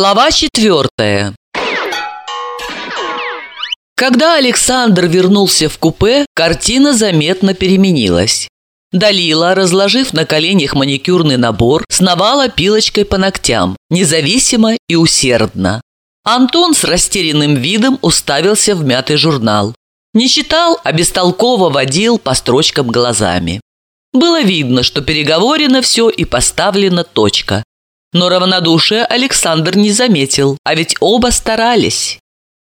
Глава четвертая Когда Александр вернулся в купе, картина заметно переменилась. Далила, разложив на коленях маникюрный набор, сновала пилочкой по ногтям, независимо и усердно. Антон с растерянным видом уставился в мятый журнал. Не читал, а бестолково водил по строчкам глазами. Было видно, что переговорено все и поставлена точка. Но равнодушие Александр не заметил, а ведь оба старались.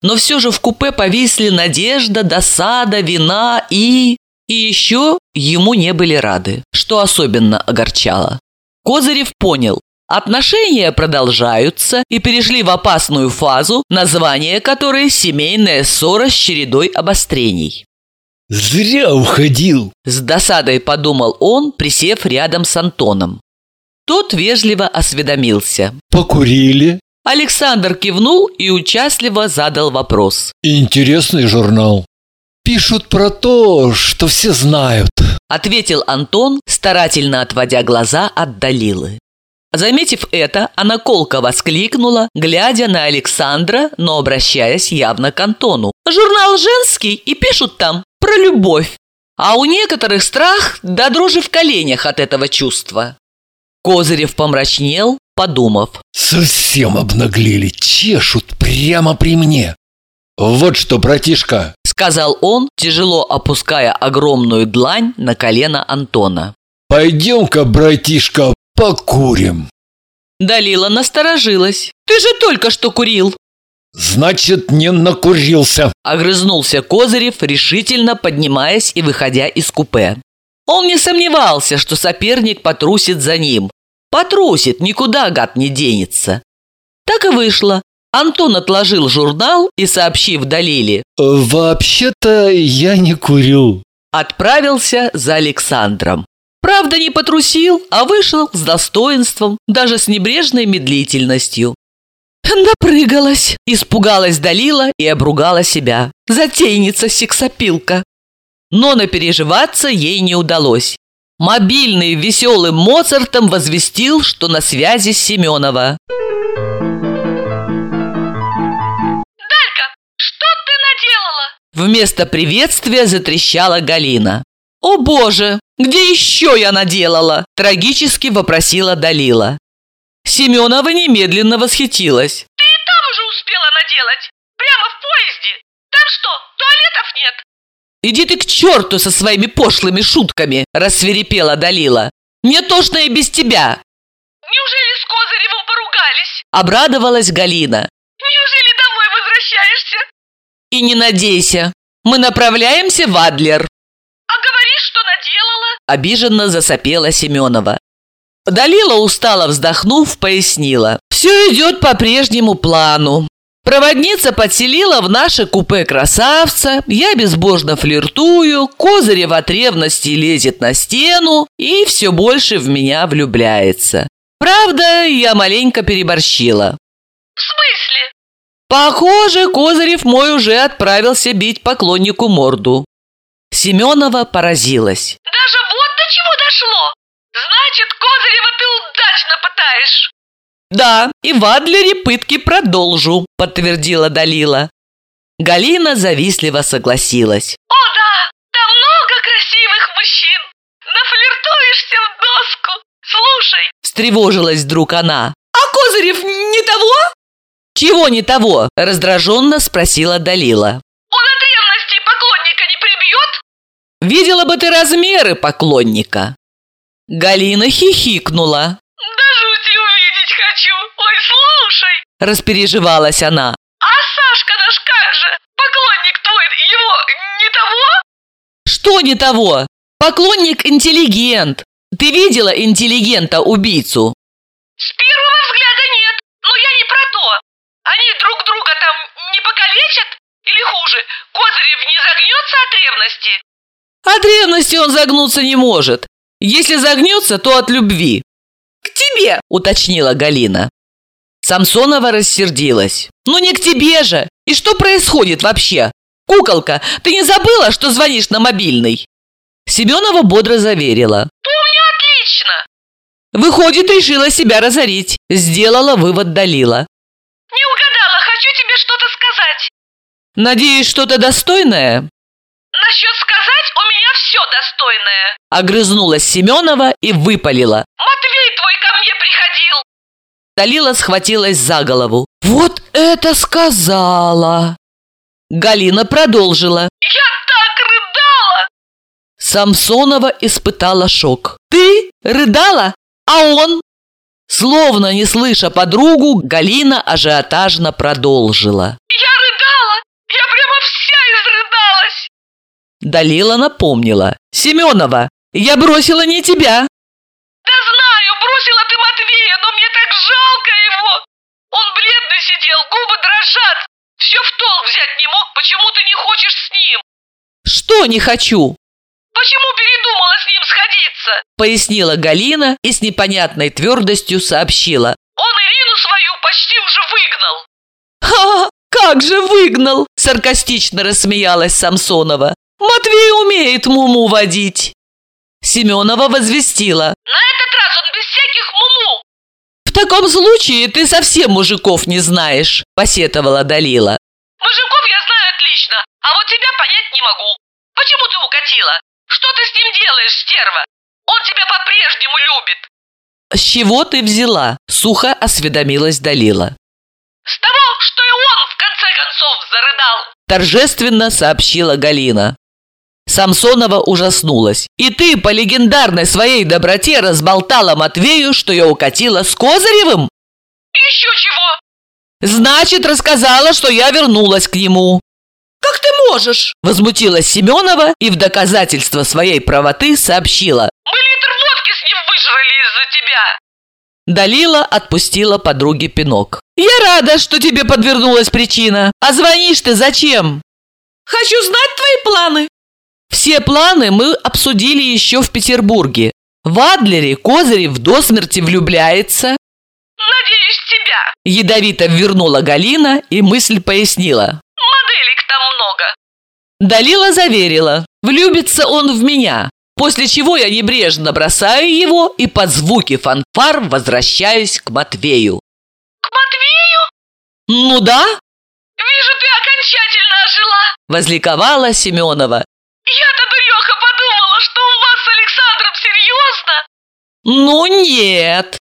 Но все же в купе повисли надежда, досада, вина и... И еще ему не были рады, что особенно огорчало. Козырев понял, отношения продолжаются и перешли в опасную фазу, название которой «семейная ссора с чередой обострений». «Зря уходил!» С досадой подумал он, присев рядом с Антоном. Тот вежливо осведомился. «Покурили?» Александр кивнул и участливо задал вопрос. «Интересный журнал. Пишут про то, что все знают», ответил Антон, старательно отводя глаза от Далилы. Заметив это, она колко воскликнула, глядя на Александра, но обращаясь явно к Антону. «Журнал женский, и пишут там про любовь. А у некоторых страх до да дрожи в коленях от этого чувства». Козырев помрачнел, подумав. «Совсем обнаглели, чешут прямо при мне. Вот что, братишка!» Сказал он, тяжело опуская огромную длань на колено Антона. «Пойдем-ка, братишка, покурим!» Далила насторожилась. «Ты же только что курил!» «Значит, не накурился!» Огрызнулся Козырев, решительно поднимаясь и выходя из купе. Он не сомневался, что соперник потрусит за ним. Потрусит, никуда гад не денется. Так и вышло. Антон отложил журнал и, сообщив Далиле «Вообще-то я не курю», отправился за Александром. Правда, не потрусил, а вышел с достоинством, даже с небрежной медлительностью. Напрыгалась, испугалась Далила и обругала себя. Затейница сексопилка. Но напереживаться ей не удалось. Мобильный веселым Моцартом возвестил, что на связи Семенова. «Далька, что ты наделала?» Вместо приветствия затрещала Галина. «О боже, где еще я наделала?» – трагически вопросила Далила. Семенова немедленно восхитилась. «Ты и там уже успела наделать. Прямо в поезде. Там что, туалетов нет?» «Иди ты к черту со своими пошлыми шутками!» – рассверепела Далила. «Мне тошно и без тебя!» «Неужели с Козыревым поругались?» – обрадовалась Галина. «Неужели домой возвращаешься?» «И не надейся, мы направляемся в Адлер!» «А говоришь, что наделала?» – обиженно засопела Семенова. Далила, устало вздохнув, пояснила. «Все идет по прежнему плану. Проводница подселила в наше купе красавца, я безбожно флиртую, Козырев от ревности лезет на стену и все больше в меня влюбляется. Правда, я маленько переборщила. «В смысле?» Похоже, Козырев мой уже отправился бить поклоннику морду. Семенова поразилась. «Даже вот до чего дошло! Значит, Козырева ты удачно пытаешь!» «Да, и в Адлере пытки продолжу», – подтвердила Далила. Галина завистливо согласилась. «О да, там много красивых мужчин! Нафлиртуешься в доску! Слушай!» – встревожилась вдруг она. «А Козырев не того?» «Чего не того?» – раздраженно спросила Далила. «Он от ревности поклонника не прибьет?» «Видела бы ты размеры поклонника!» Галина хихикнула. «Да жути увидеть хочу! Ой, слушай!» – распереживалась она. «А Сашка наш как же? Поклонник твой его не того?» «Что не того? Поклонник интеллигент. Ты видела интеллигента-убийцу?» «С первого взгляда нет, но я не про то. Они друг друга там не покалечат? Или хуже, Козырев не загнется от ревности?» От ревности он загнуться не может. Если загнется, то от любви. «К тебе!» – уточнила Галина. Самсонова рассердилась. «Ну не к тебе же! И что происходит вообще? Куколка, ты не забыла, что звонишь на мобильный?» Семенова бодро заверила. «Помню отлично!» Выходит, решила себя разорить. Сделала вывод Далила. тебе что-то сказать. Надеюсь, что-то достойное?» Насчет сказать у меня все достойное. Огрызнулась Семенова и выпалила. Матвей Далила схватилась за голову. «Вот это сказала!» Галина продолжила. Я так рыдала. Самсонова испытала шок. «Ты рыдала? А он?» Словно не слыша подругу, Галина ажиотажно продолжила. Я рыдала. Я прямо вся изрыдалась. Далила напомнила. «Семенова, я бросила не тебя!» Да знаю, бросила ты сидел, губы дрожат. Все в толк взять не мог, почему ты не хочешь с ним? «Что не хочу?» Почему передумала с ним сходиться? Пояснила Галина и с непонятной твердостью сообщила. Он Ирину свою почти уже выгнал. «Ха! Как же выгнал!» – саркастично рассмеялась Самсонова. «Матвей умеет муму водить!» Семенова возвестила. На таком случае ты совсем мужиков не знаешь», – посетовала Далила. Мужиков я знаю отлично, а вот тебя понять не могу. Почему ты укатила? Что ты с ним делаешь, стерва? Он тебя по-прежнему любит. «С чего ты взяла?» – сухо осведомилась Далила. С того, что и он в конце концов зарыдал. Торжественно сообщила Галина. Самсонова ужаснулась. «И ты по легендарной своей доброте разболтала Матвею, что я укатила с Козыревым?» Еще чего? «Значит, рассказала, что я вернулась к нему». Как ты можешь? Возмутилась Семенова и в доказательство своей правоты сообщила. Мы литр водки с ним выжрали из-за тебя. Далила отпустила подруге пинок. «Я рада, что тебе подвернулась причина. А звонишь ты зачем?» Хочу знать твои планы. Все планы мы обсудили еще в Петербурге. В Адлере Козырев до смерти влюбляется. Надеюсь, тебя. Ядовито вернула Галина и мысль пояснила. Моделек там много. Далила заверила, влюбится он в меня, после чего я небрежно бросаю его и под звуки фанфар возвращаюсь к Матвею. К Матвею? «Ну да», Вижу, ты окончательно ожила. – возликовала Семенова. «Ну нет»,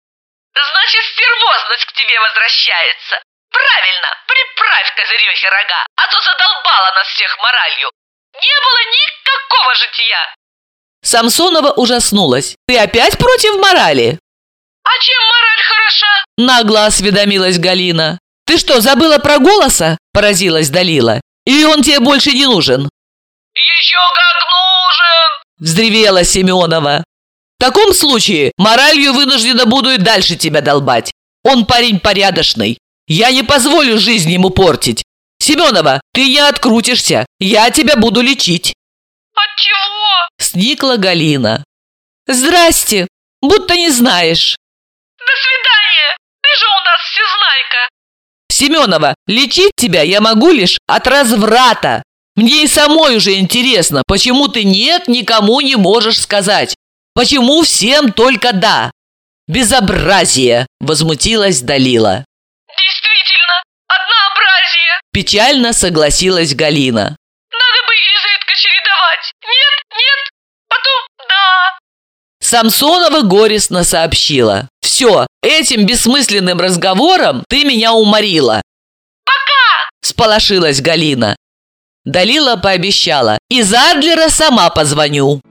Значит, стервозность к тебе возвращается. Правильно, приправь козырехи рога, а то задолбала нас всех моралью. Не было никакого жития. Самсонова ужаснулась. «Ты опять против морали?» А чем мораль хороша? Нагло осведомилась Галина. «Ты что, забыла про голоса?» – поразилась Далила. «Или он тебе больше не нужен?» Еще как нужен. Взревела Семенова. «В таком случае моралью вынуждена буду и дальше тебя долбать. Он парень порядочный. Я не позволю жизнь ему портить. Семенова, ты не открутишься. Я тебя буду лечить». От чего? Сникла Галина. «Здрасте. Будто не знаешь. До свидания. Ты же у нас всезнайка. Семенова, лечить тебя я могу лишь от разврата. Мне и самой уже интересно, почему ты нет никому не можешь сказать. Почему всем только да? Безобразие, возмутилась Далила. Действительно, однообразие. Печально согласилась Галина. Надо бы изредка чередовать. Нет, нет, потом да. Самсонова горестно сообщила. Все, этим бессмысленным разговором ты меня уморила. Пока. Сполошилась Галина. Далила пообещала. Из Адлера сама позвоню.